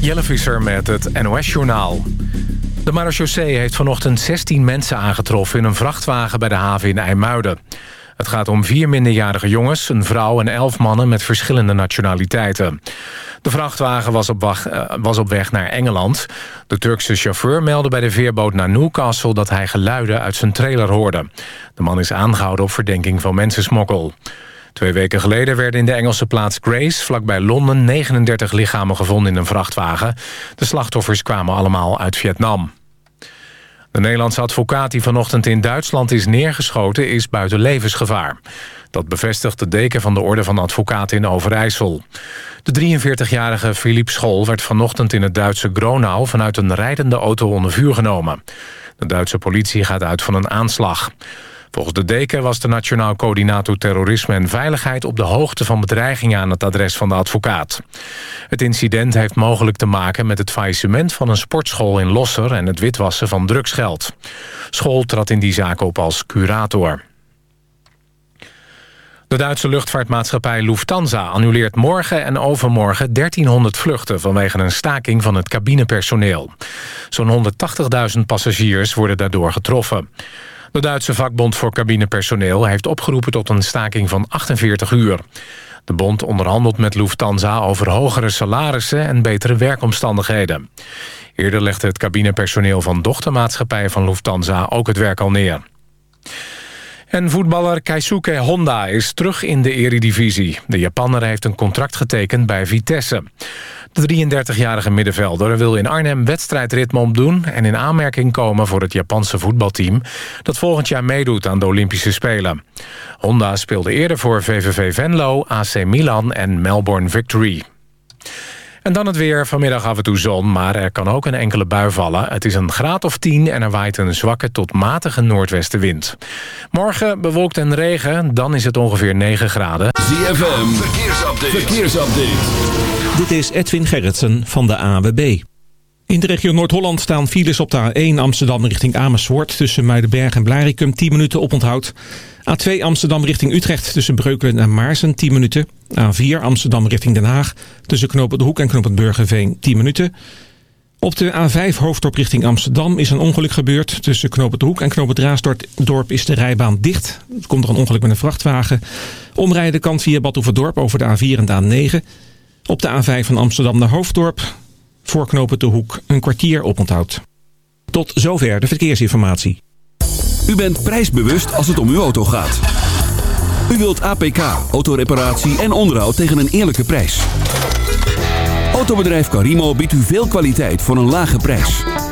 Jelle Visser met het NOS-journaal. De marechaussee heeft vanochtend 16 mensen aangetroffen... in een vrachtwagen bij de haven in IJmuiden. Het gaat om vier minderjarige jongens, een vrouw en elf mannen... met verschillende nationaliteiten. De vrachtwagen was op, wacht, uh, was op weg naar Engeland. De Turkse chauffeur meldde bij de veerboot naar Newcastle... dat hij geluiden uit zijn trailer hoorde. De man is aangehouden op verdenking van mensensmokkel. Twee weken geleden werden in de Engelse plaats Grace... vlakbij Londen 39 lichamen gevonden in een vrachtwagen. De slachtoffers kwamen allemaal uit Vietnam. De Nederlandse advocaat die vanochtend in Duitsland is neergeschoten... is buiten levensgevaar. Dat bevestigt de deken van de Orde van Advocaten in Overijssel. De 43-jarige Philippe School werd vanochtend in het Duitse Gronau... vanuit een rijdende auto onder vuur genomen. De Duitse politie gaat uit van een aanslag. Volgens de deken was de Nationaal Coördinator Terrorisme en Veiligheid... op de hoogte van bedreigingen aan het adres van de advocaat. Het incident heeft mogelijk te maken met het faillissement van een sportschool in Losser... en het witwassen van drugsgeld. School trad in die zaak op als curator. De Duitse luchtvaartmaatschappij Lufthansa annuleert morgen en overmorgen 1300 vluchten vanwege een staking van het cabinepersoneel. Zo'n 180.000 passagiers worden daardoor getroffen. De Duitse vakbond voor cabinepersoneel heeft opgeroepen tot een staking van 48 uur. De bond onderhandelt met Lufthansa over hogere salarissen en betere werkomstandigheden. Eerder legde het cabinepersoneel van dochtermaatschappijen van Lufthansa ook het werk al neer. En voetballer Keisuke Honda is terug in de eredivisie. De Japanner heeft een contract getekend bij Vitesse. De 33-jarige middenvelder wil in Arnhem wedstrijdritme opdoen... en in aanmerking komen voor het Japanse voetbalteam... dat volgend jaar meedoet aan de Olympische Spelen. Honda speelde eerder voor VVV Venlo, AC Milan en Melbourne Victory. En dan het weer. Vanmiddag af en toe zon, maar er kan ook een enkele bui vallen. Het is een graad of 10 en er waait een zwakke tot matige noordwestenwind. Morgen bewolkt en regen, dan is het ongeveer 9 graden. ZFM, verkeersupdate. verkeersupdate. Dit is Edwin Gerritsen van de AWB. In de regio Noord-Holland staan files op de A1 Amsterdam richting Amersfoort... tussen Muidenberg en Blarikum 10 minuten op onthoud. A2 Amsterdam richting Utrecht tussen Breukelen en Maarsen 10 minuten. A4 Amsterdam richting Den Haag tussen Knopen de Hoek en Knopen Burgerveen 10 minuten. Op de A5 hoofddorp richting Amsterdam is een ongeluk gebeurd. Tussen Knopen de Hoek en Knopen Raasdorp is de rijbaan dicht. Er komt er een ongeluk met een vrachtwagen. Omrijden kan via Badhoevedorp over de A4 en de A9. Op de A5 van Amsterdam naar Hoofddorp. Voor Knopen de Hoek een kwartier oponthoud. Tot zover de verkeersinformatie. U bent prijsbewust als het om uw auto gaat. U wilt APK, autoreparatie en onderhoud tegen een eerlijke prijs. Autobedrijf Carimo biedt u veel kwaliteit voor een lage prijs.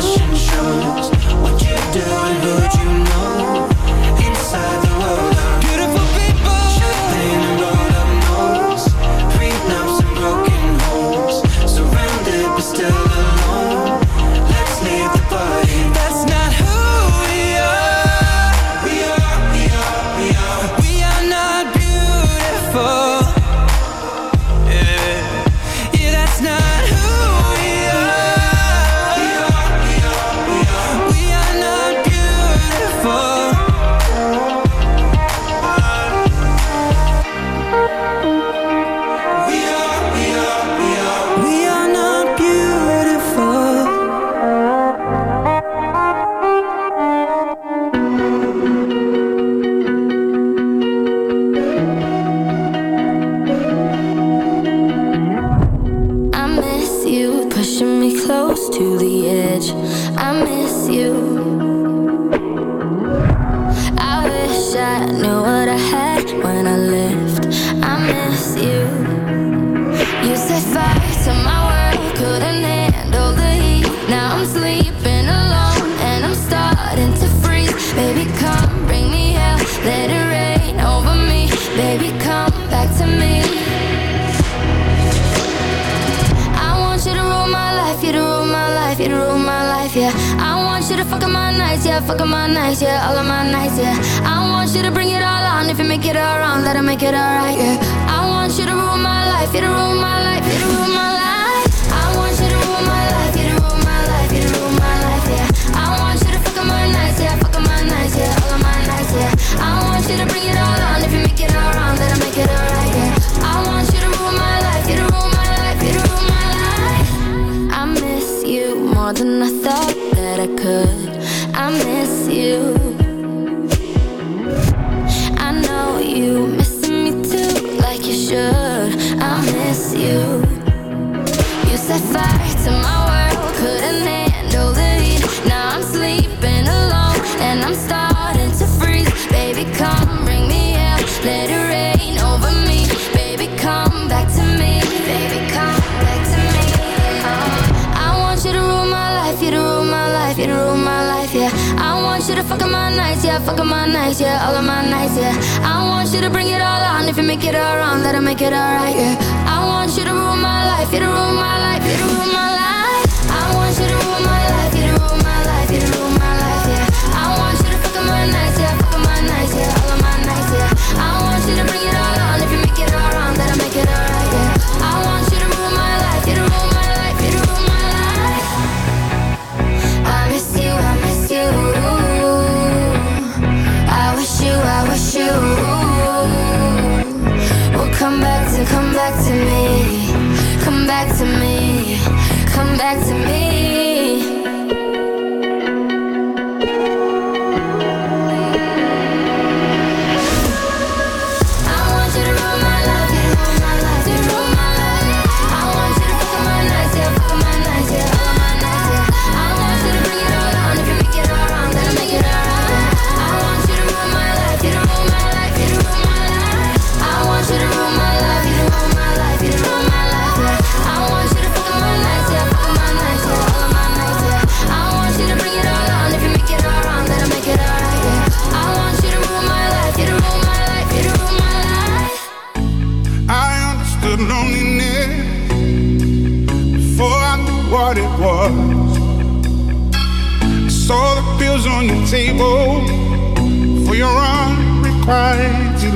fashion shows want you to bring it all on. If you make it all wrong, that'll make it alright. Yeah. I want you to rule my life. You to rule my life. You to rule my life. I want you to rule my. back to me.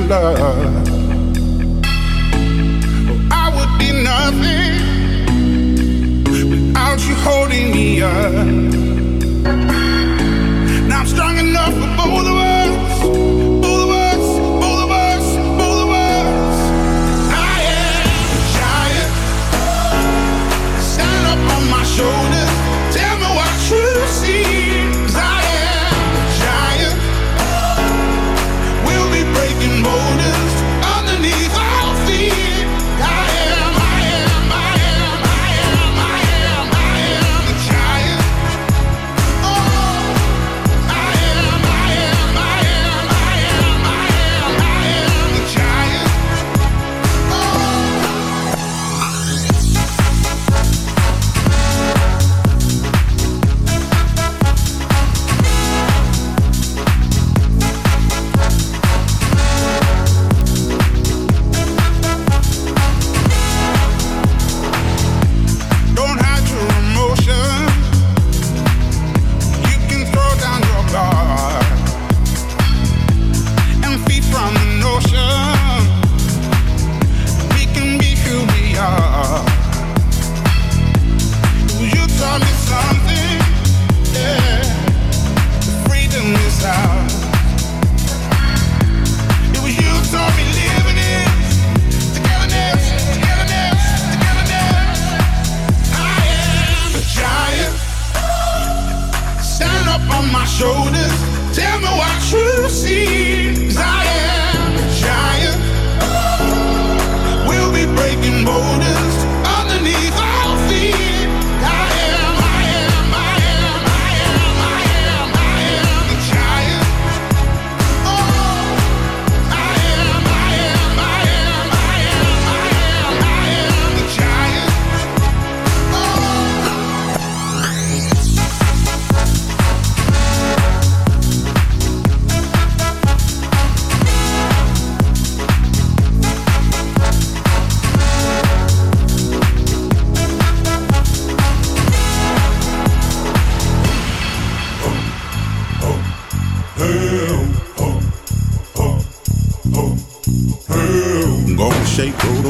love. Oh, I would be nothing without you holding me up.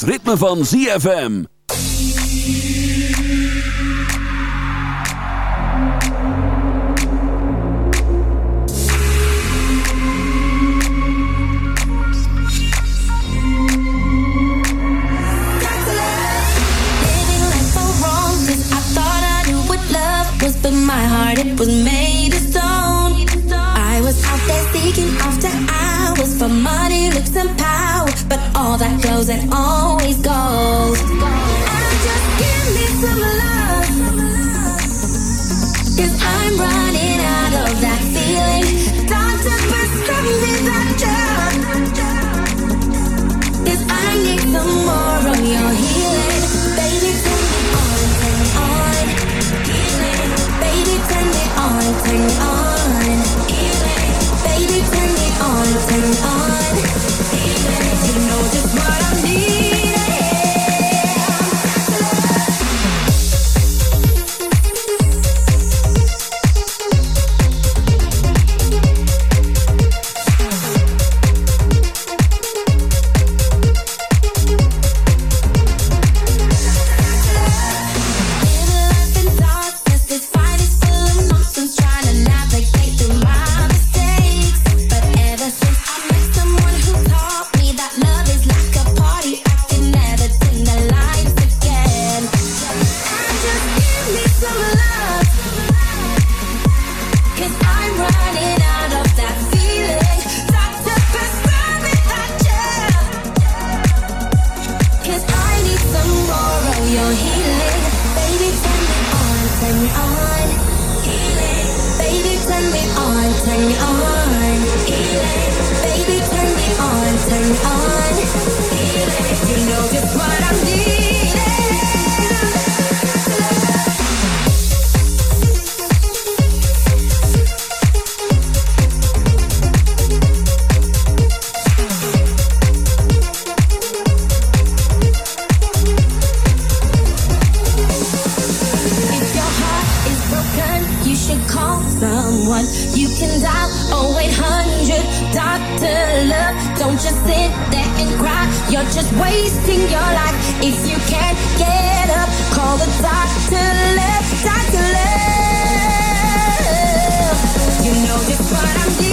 het ritme van ZFM. my heart, it was made of stone. I was out there seeking after hours for money, looks, and power. all that goes and always goes. Love. Don't just sit there and cry. You're just wasting your life. If you can't get up, call the doctor. Love, Doctor Love. You know just what I'm needing.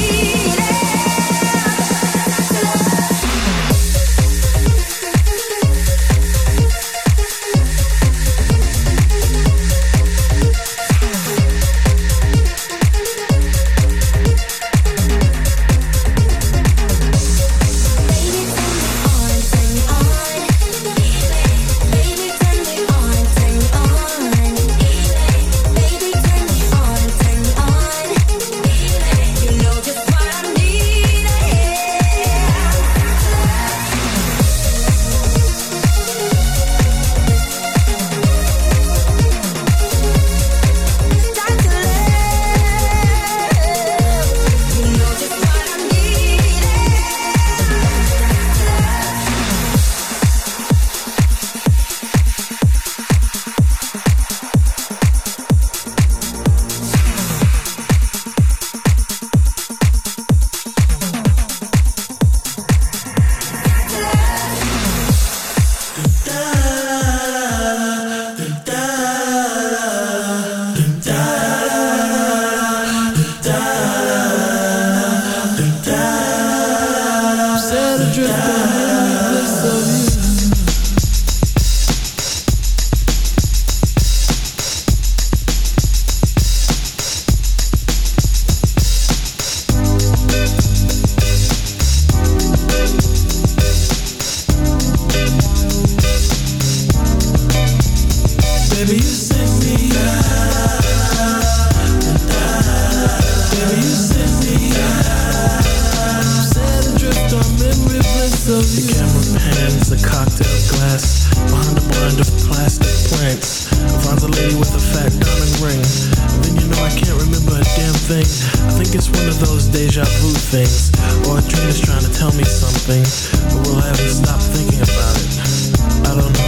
Tell me something, but will I ever stop thinking about it? I don't know.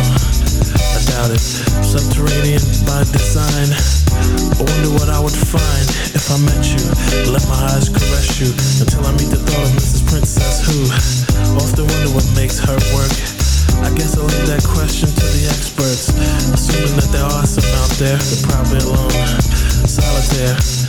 I doubt it. Subterranean by design. I wonder what I would find if I met you. Let my eyes caress you until I meet the thought of Mrs. Princess who often wonder what makes her work. I guess I'll leave that question to the experts. Assuming that there are some out there, they're probably alone, solitaire.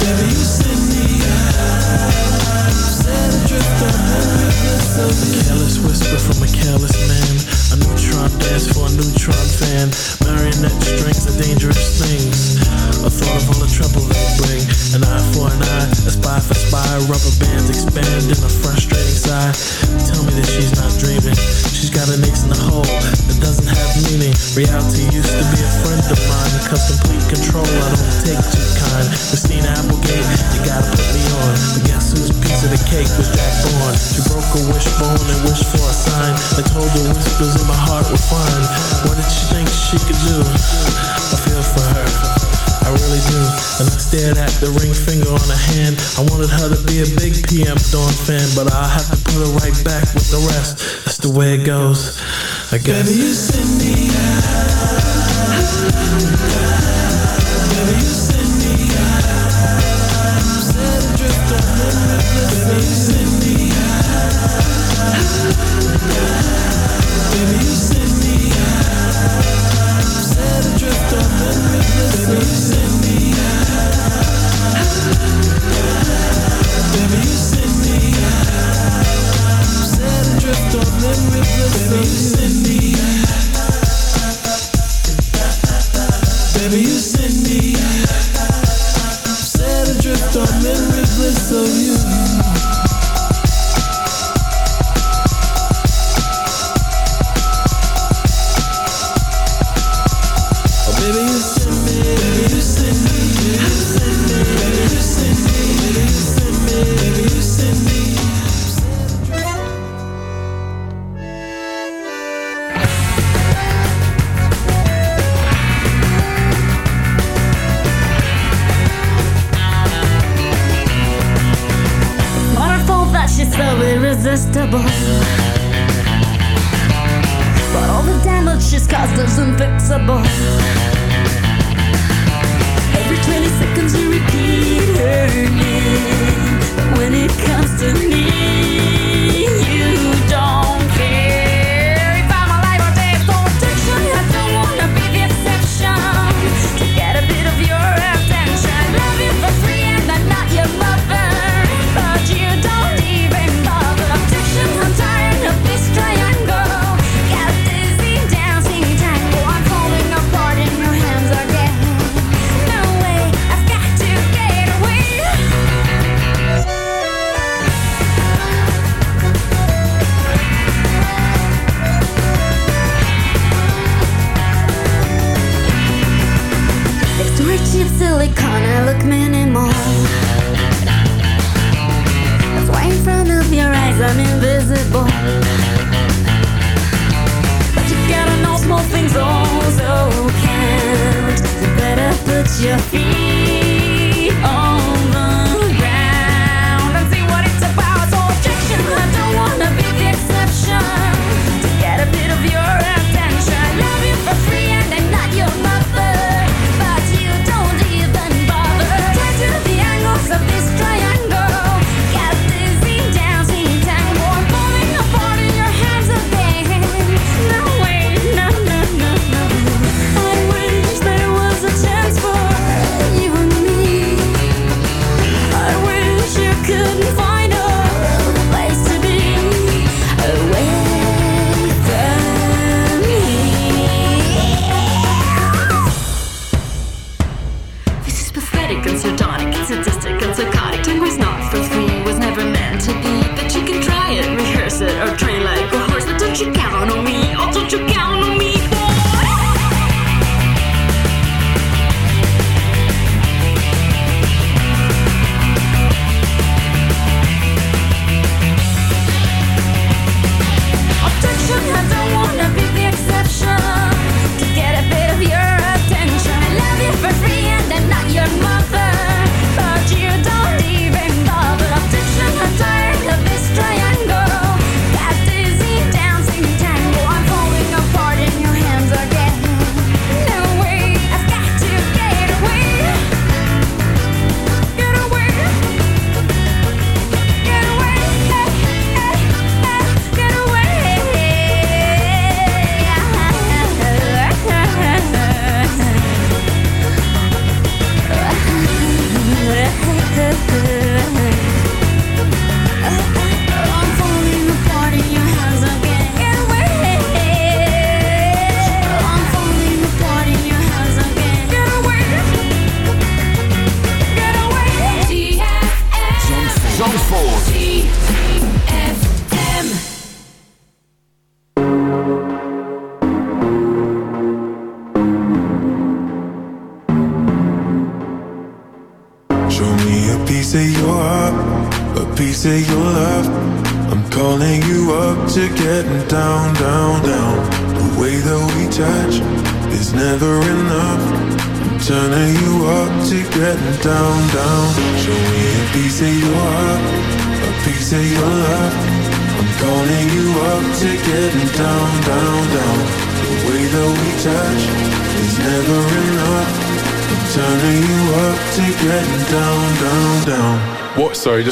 Baby, you send me Set adrift of you. Careless whisper from a careless man. A neutron dance for a neutron fan. Marionette strings are dangerous things. A thought of all the trouble they bring. An eye for an eye, a spy for spy. Rubber bands expand in a frustrating sigh. Tell me that she's not dreaming. She's got an ace in the hole that doesn't have meaning. Reality used to be a friend of mine. Cause complete control, I don't take too kind. Christina Applegate, you gotta put me on. But guess whose piece of the cake? She broke a wishbone and wished for a sign. I told her whispers in my heart were fine. What did she think she could do? I feel for her. I really do. And I stared at the ring finger on her hand. I wanted her to be a big PM Dawn fan, but I'll have to put her right back with the rest. That's the way it goes. I guess. Baby, you send me out.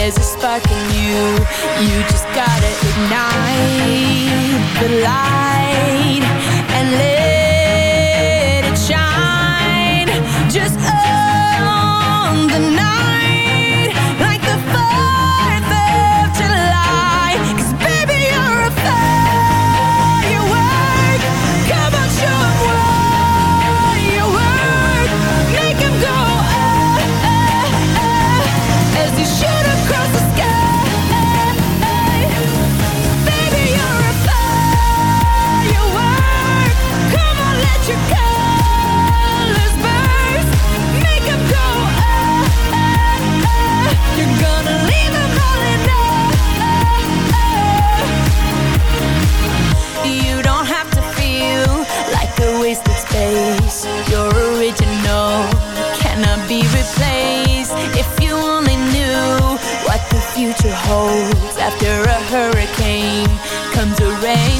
there's a spark in you You just gotta ignite the light And let it shine Just oh. after a hurricane. Comes a rain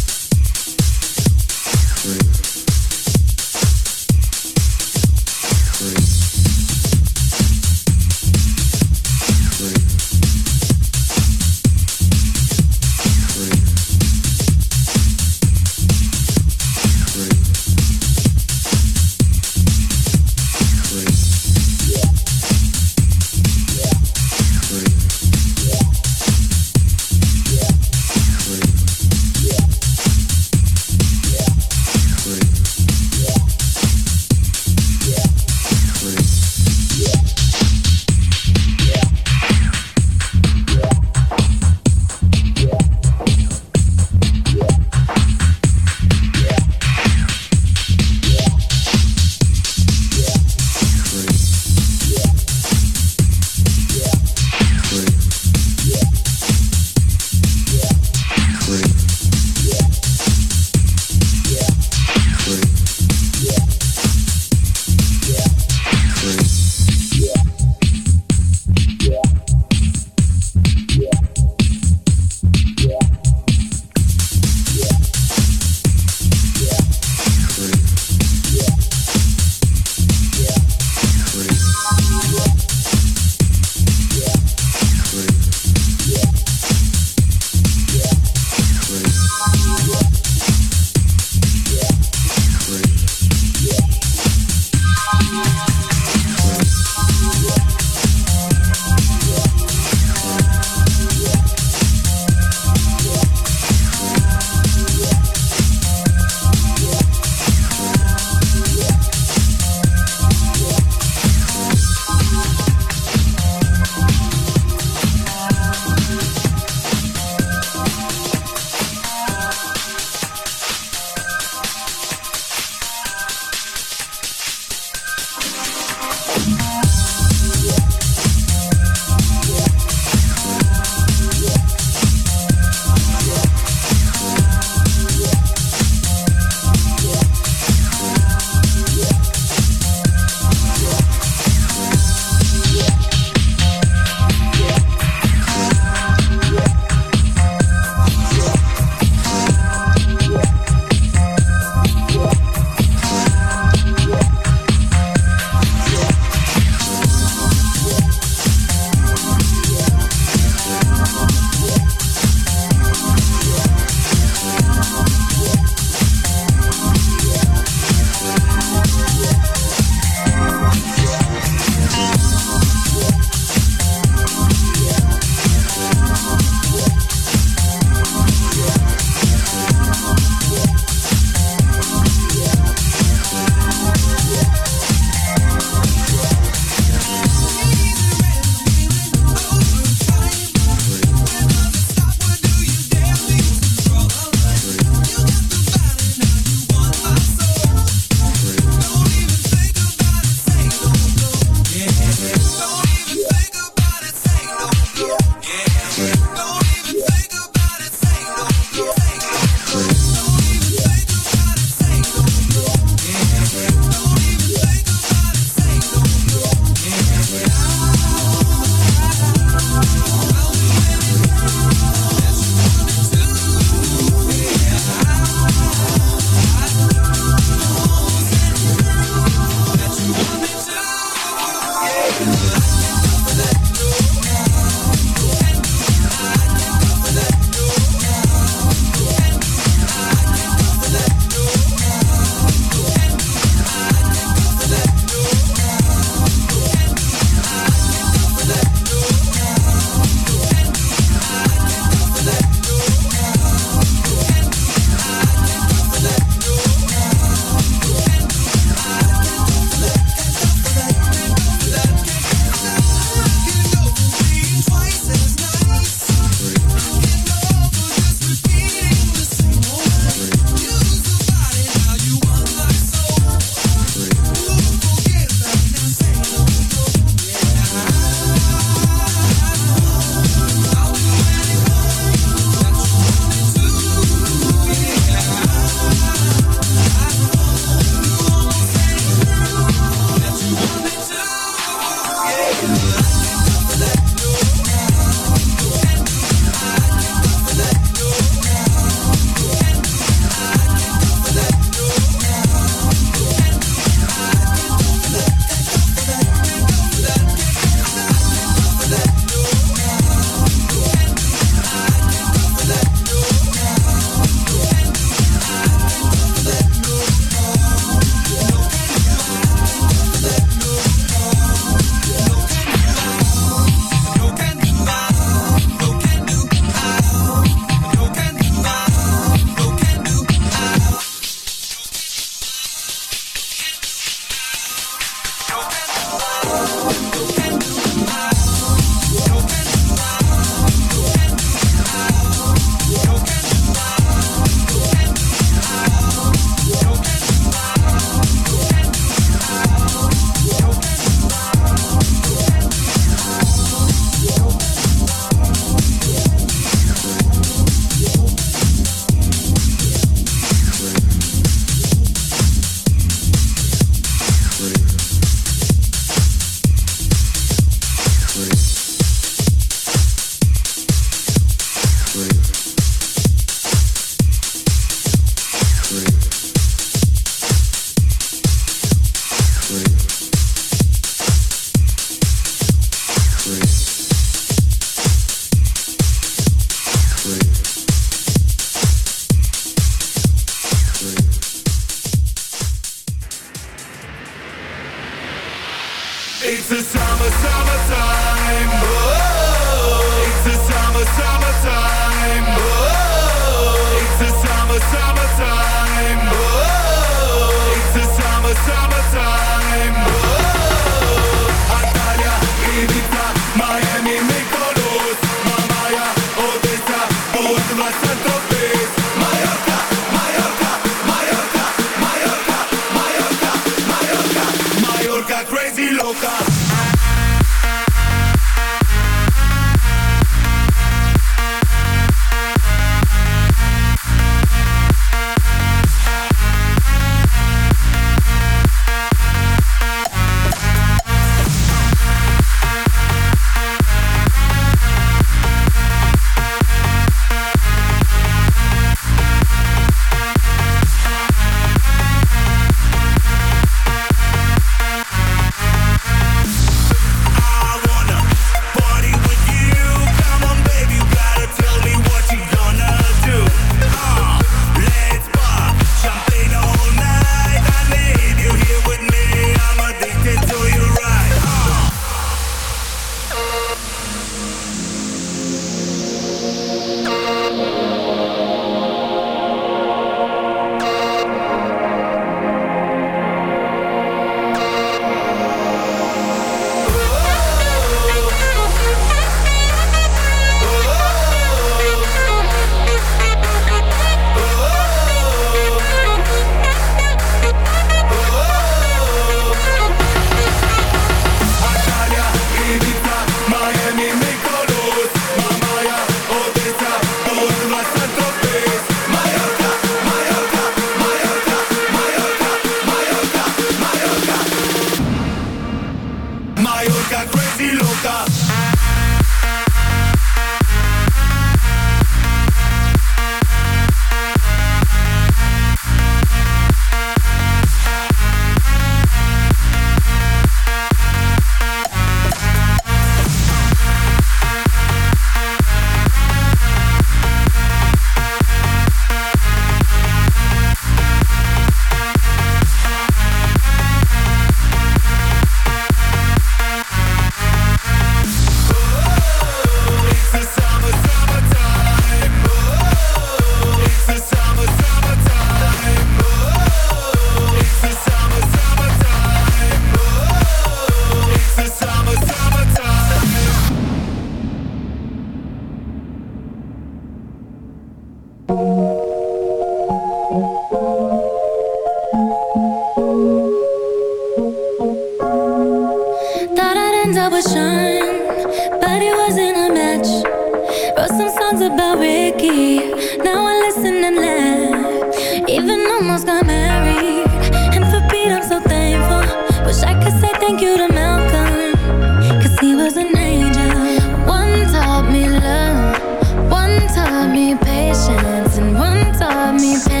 me back.